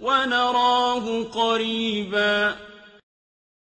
وَنَرَاهُ قَرِيبًا